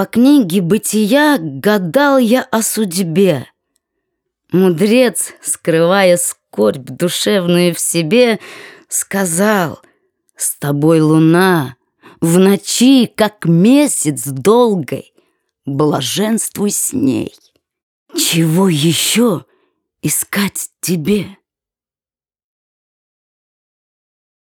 по книге «Бытия» гадал я о судьбе. Мудрец, скрывая скорбь душевную в себе, сказал, «С тобой луна в ночи, как месяц долгой, блаженствуй с ней. Чего еще искать тебе?»